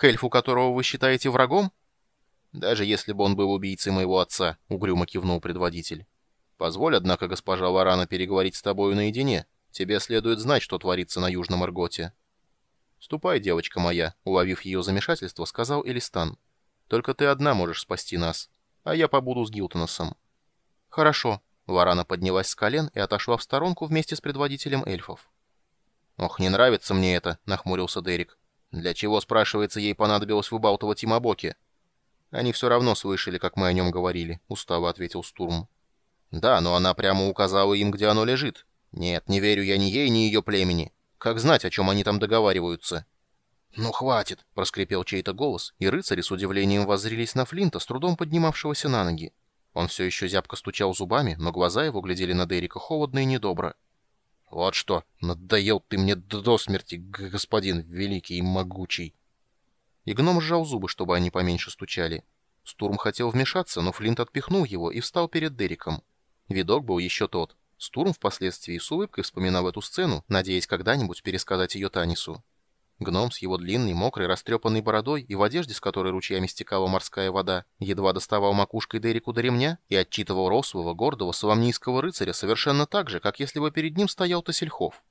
К эльфу, которого вы считаете врагом?» «Даже если бы он был убийцей моего отца», — угрюмо кивнул предводитель. «Позволь, однако, госпожа Варана, переговорить с тобою наедине. Тебе следует знать, что творится на Южном Арготе». «Ступай, девочка моя», — уловив ее замешательство, сказал Элистан. «Только ты одна можешь спасти нас, а я побуду с Гилтоносом». «Хорошо», — Варана поднялась с колен и отошла в сторонку вместе с предводителем эльфов. «Ох, не нравится мне это», — нахмурился Дерек. «Для чего, спрашивается, ей понадобилось выбалтывать им о боке?» «Они все равно слышали, как мы о нем говорили», — устало ответил Стурм. «Да, но она прямо указала им, где оно лежит. Нет, не верю я ни ей, ни ее племени. Как знать, о чем они там договариваются?» «Ну, хватит!» — проскрипел чей-то голос, и рыцари с удивлением воззрились на Флинта, с трудом поднимавшегося на ноги. Он все еще зябко стучал зубами, но глаза его глядели на Дерека холодно и недобро. «Вот что! Надоел ты мне до смерти, господин великий и могучий!» и гном сжал зубы, чтобы они поменьше стучали. Стурм хотел вмешаться, но Флинт отпихнул его и встал перед Дериком. Видок был еще тот. Стурм впоследствии с улыбкой вспоминал эту сцену, надеясь когда-нибудь пересказать ее Танису. Гном с его длинной, мокрой, растрепанной бородой и в одежде, с которой ручьями стекала морская вода, едва доставал макушкой Дереку до ремня и отчитывал рослого, гордого, соломнийского рыцаря совершенно так же, как если бы перед ним стоял Тасельхов.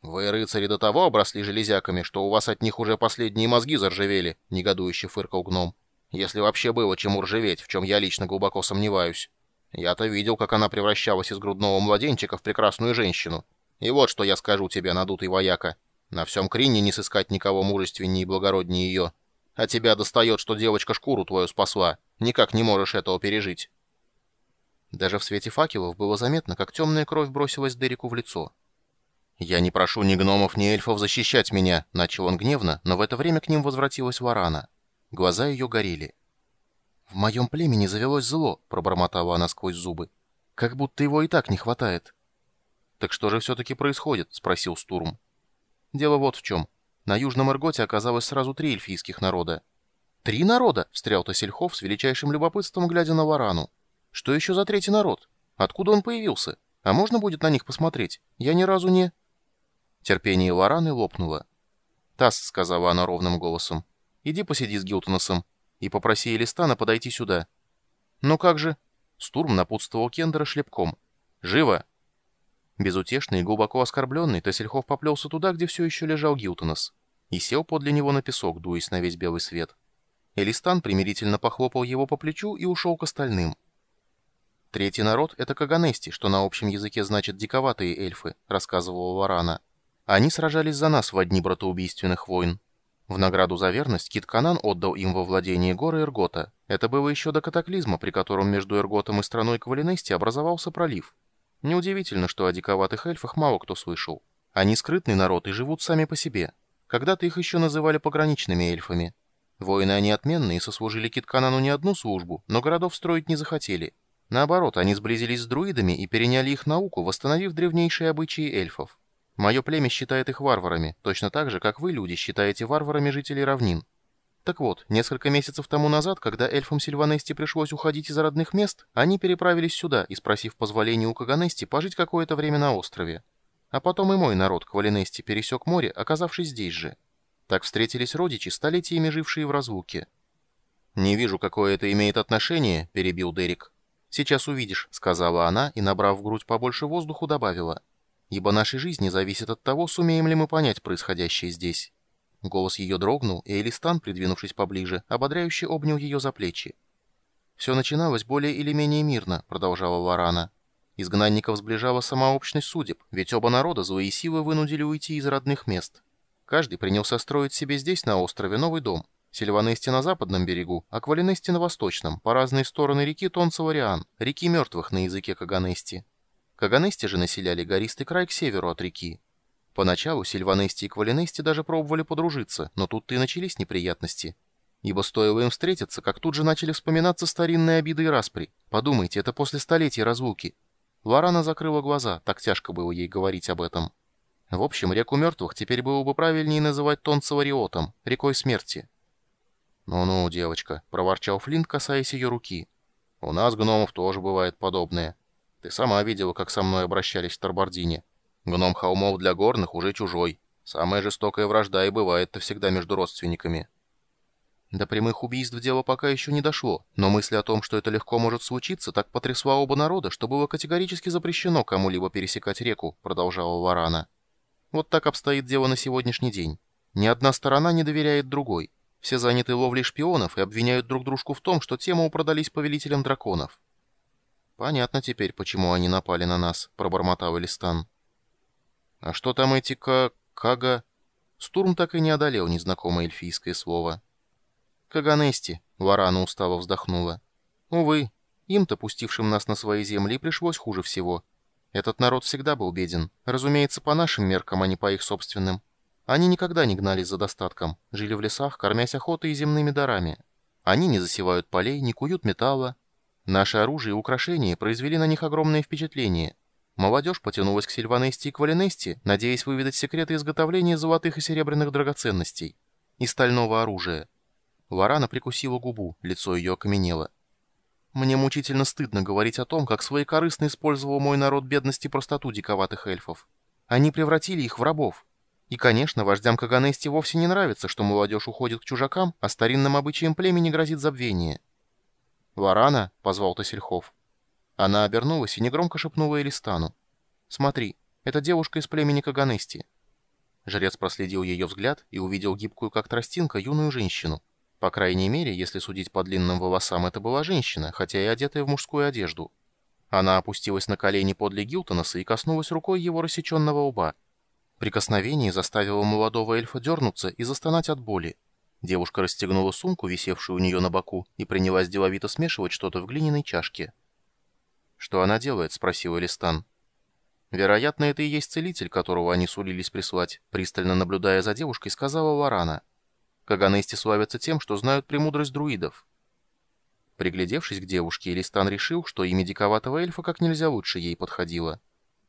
«Вы, рыцари, до того обросли железяками, что у вас от них уже последние мозги заржавели», — негодующе фыркал гном. «Если вообще было чему ржаветь, в чем я лично глубоко сомневаюсь. Я-то видел, как она превращалась из грудного младенчика в прекрасную женщину. И вот что я скажу тебе, надутый вояка. На всем Крине не сыскать никого мужественнее и благороднее ее. А тебя достает, что девочка шкуру твою спасла. Никак не можешь этого пережить». Даже в свете факелов было заметно, как темная кровь бросилась Дереку в лицо. «Я не прошу ни гномов, ни эльфов защищать меня», — начал он гневно, но в это время к ним возвратилась Варана. Глаза ее горели. «В моем племени завелось зло», — пробормотала она сквозь зубы. «Как будто его и так не хватает». «Так что же все-таки происходит?» — спросил Стурм. «Дело вот в чем. На Южном Ирготе оказалось сразу три эльфийских народа». «Три народа?» — встрял Тасельхов с величайшим любопытством, глядя на Варану. «Что еще за третий народ? Откуда он появился? А можно будет на них посмотреть? Я ни разу не...» Терпение Лораны лопнуло. «Тасс», — сказала она ровным голосом, — «иди посиди с Гилтоносом и попроси Элистана подойти сюда». «Ну как же?» Стурм напутствовал Кендера шлепком. «Живо!» Безутешный и глубоко оскорбленный, Тассельхов поплелся туда, где все еще лежал Гилтонос, и сел подле него на песок, дуясь на весь белый свет. Элистан примирительно похлопал его по плечу и ушел к остальным. «Третий народ — это Каганести, что на общем языке значит «диковатые эльфы», — рассказывала Варана. Они сражались за нас в одни братоубийственных войн. В награду за верность Кит Канан отдал им во владение горы Эргота. Это было еще до катаклизма, при котором между Эрготом и страной Квалинести образовался пролив. Неудивительно, что о диковатых эльфах мало кто слышал. Они скрытный народ и живут сами по себе. Когда-то их еще называли пограничными эльфами. Воины они отменные, сослужили Китканану не одну службу, но городов строить не захотели. Наоборот, они сблизились с друидами и переняли их науку, восстановив древнейшие обычаи эльфов. Мое племя считает их варварами, точно так же, как вы, люди, считаете варварами жителей равнин. Так вот, несколько месяцев тому назад, когда эльфам Сильванести пришлось уходить из родных мест, они переправились сюда и, спросив позволения у Каганести, пожить какое-то время на острове. А потом и мой народ, Квалинести, пересек море, оказавшись здесь же. Так встретились родичи, столетиями жившие в разлуке. «Не вижу, какое это имеет отношение», — перебил Дерек. «Сейчас увидишь», — сказала она и, набрав в грудь побольше воздуху, добавила ибо нашей жизни зависит от того, сумеем ли мы понять происходящее здесь». Голос ее дрогнул, и Элистан, придвинувшись поближе, ободряюще обнял ее за плечи. «Все начиналось более или менее мирно», — продолжала Лорана. «Изгнанников сближала сама общность судеб, ведь оба народа злые силы вынудили уйти из родных мест. Каждый принялся строить себе здесь, на острове, новый дом. Сильванести на западном берегу, а Квалинести на восточном, по разные стороны реки Тонцевариан, реки мертвых на языке Каганести. Каганести же населяли гористый край к северу от реки. Поначалу Сильванести и Квалинести даже пробовали подружиться, но тут-то и начались неприятности. Ибо стоило им встретиться, как тут же начали вспоминаться старинные обиды и распри. Подумайте, это после столетий разлуки. Лорана закрыла глаза, так тяжко было ей говорить об этом. В общем, реку мертвых теперь было бы правильнее называть Тонцевариотом, рекой смерти. «Ну-ну, девочка», — проворчал Флинт, касаясь ее руки. «У нас, гномов, тоже бывает подобное. Ты сама видела, как со мной обращались в Тарбардине. Гном холмов для горных уже чужой. Самая жестокая вражда и бывает-то всегда между родственниками. До прямых убийств дело пока еще не дошло, но мысль о том, что это легко может случиться, так потрясла оба народа, что было категорически запрещено кому-либо пересекать реку, продолжала Варана. Вот так обстоит дело на сегодняшний день. Ни одна сторона не доверяет другой. Все заняты ловлей шпионов и обвиняют друг дружку в том, что тему продались повелителям драконов. «Понятно теперь, почему они напали на нас», — пробормотал Элистан. «А что там эти ка... кага...» Стурм так и не одолел незнакомое эльфийское слово. «Каганести», — Варана устало вздохнула. «Увы, им-то, пустившим нас на свои земли, пришлось хуже всего. Этот народ всегда был беден, разумеется, по нашим меркам, а не по их собственным. Они никогда не гнались за достатком, жили в лесах, кормясь охотой и земными дарами. Они не засевают полей, не куют металла. Наше оружие и украшения произвели на них огромное впечатление. Молодежь потянулась к Сильванести и Квалинести, надеясь выведать секреты изготовления золотых и серебряных драгоценностей и стального оружия. Варана прикусила губу, лицо ее окаменело. Мне мучительно стыдно говорить о том, как своекорыстно использовал мой народ бедности и простоту диковатых эльфов. Они превратили их в рабов. И, конечно, вождям Каганести вовсе не нравится, что молодежь уходит к чужакам, а старинным обычаям племени грозит забвение. «Варана», — позвал Тасельхов. Она обернулась и негромко шепнула Элистану. «Смотри, это девушка из племени Каганести». Жрец проследил ее взгляд и увидел гибкую, как тростинка, юную женщину. По крайней мере, если судить по длинным волосам, это была женщина, хотя и одетая в мужскую одежду. Она опустилась на колени подле Гилтонаса и коснулась рукой его рассеченного лба. Прикосновение заставило молодого эльфа дернуться и застонать от боли. Девушка расстегнула сумку, висевшую у нее на боку, и принялась деловито смешивать что-то в глиняной чашке. «Что она делает?» — спросил Элистан. «Вероятно, это и есть целитель, которого они сулились прислать», — пристально наблюдая за девушкой, сказала Лорана. Каганести славятся тем, что знают премудрость друидов. Приглядевшись к девушке, Элистан решил, что имя диковатого эльфа как нельзя лучше ей подходило.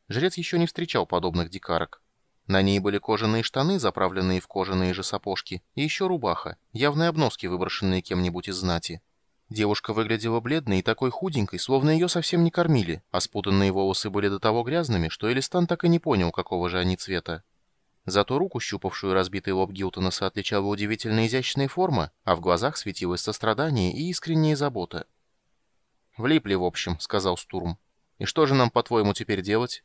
Жрец еще не встречал подобных дикарок. На ней были кожаные штаны, заправленные в кожаные же сапожки, и еще рубаха, явные обноски, выброшенные кем-нибудь из знати. Девушка выглядела бледной и такой худенькой, словно ее совсем не кормили, а спутанные волосы были до того грязными, что Элистан так и не понял, какого же они цвета. Зато руку, щупавшую разбитый лоб Гилтонаса, отличала удивительно изящная форма, а в глазах светилось сострадание и искренняя забота. «Влипли, в общем», — сказал Стурм. «И что же нам, по-твоему, теперь делать?»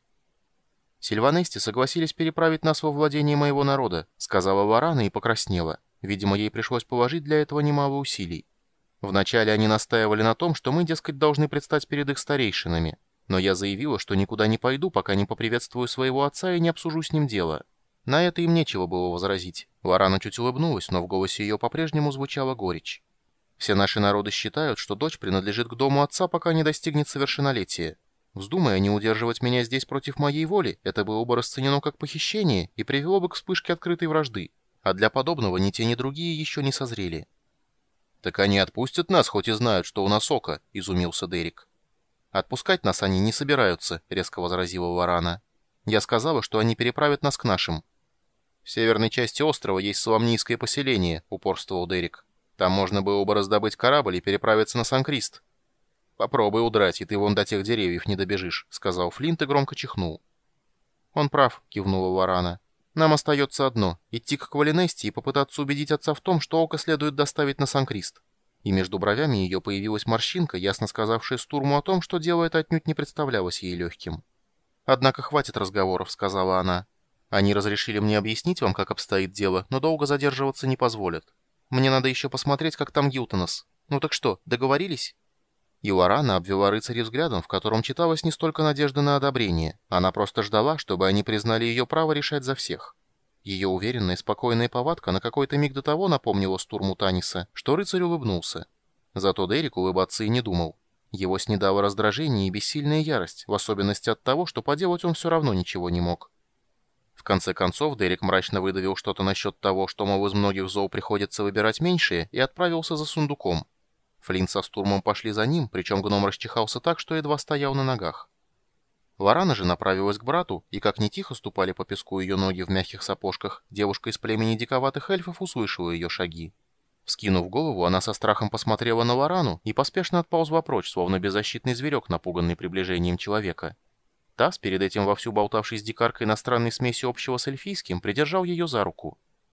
«Сильванести согласились переправить нас во владение моего народа», — сказала Варана и покраснела. Видимо, ей пришлось положить для этого немало усилий. Вначале они настаивали на том, что мы, дескать, должны предстать перед их старейшинами. Но я заявила, что никуда не пойду, пока не поприветствую своего отца и не обсужу с ним дело. На это им нечего было возразить. Лорана чуть улыбнулась, но в голосе ее по-прежнему звучала горечь. Все наши народы считают, что дочь принадлежит к дому отца, пока не достигнет совершеннолетия. Вздумая не удерживать меня здесь против моей воли, это было бы расценено как похищение и привело бы к вспышке открытой вражды. А для подобного ни те, ни другие еще не созрели. «Так они отпустят нас, хоть и знают, что у нас око», — изумился Дерек. «Отпускать нас они не собираются», — резко возразила Варана. «Я сказала, что они переправят нас к нашим. «В северной части острова есть Соломнийское поселение», — упорствовал Дерек. «Там можно было бы раздобыть корабль и переправиться на Сан-Крист». «Попробуй удрать, и ты вон до тех деревьев не добежишь», — сказал Флинт и громко чихнул. «Он прав», — кивнула Варана. «Нам остается одно — идти к Квалинести и попытаться убедить отца в том, что око следует доставить на Сан-Крист». И между бровями ее появилась морщинка, ясно сказавшая Стурму о том, что дело это отнюдь не представлялось ей легким. «Однако хватит разговоров», — сказала она. Они разрешили мне объяснить вам, как обстоит дело, но долго задерживаться не позволят. Мне надо еще посмотреть, как там Гилтонос. Ну так что, договорились?» И Лорана обвела рыцарей взглядом, в котором читалось не столько надежды на одобрение. Она просто ждала, чтобы они признали ее право решать за всех. Ее уверенная и спокойная повадка на какой-то миг до того напомнила Стурму Таниса, что рыцарь улыбнулся. Зато Дерек улыбаться и не думал. Его снедало раздражение и бессильная ярость, в особенности от того, что поделать он все равно ничего не мог. В конце концов, Дерек мрачно выдавил что-то насчет того, что, мол, из многих зол приходится выбирать меньшие, и отправился за сундуком. Флинт со Стурмом пошли за ним, причем гном расчихался так, что едва стоял на ногах. Лорана же направилась к брату, и как не тихо ступали по песку ее ноги в мягких сапожках, девушка из племени диковатых эльфов услышала ее шаги. Вскинув голову, она со страхом посмотрела на Лорану и поспешно отползла прочь, словно беззащитный зверек, напуганный приближением человека. Тасс, перед этим вовсю болтавший с дикаркой иностранной смеси общего с эльфийским, придержал ее за руку.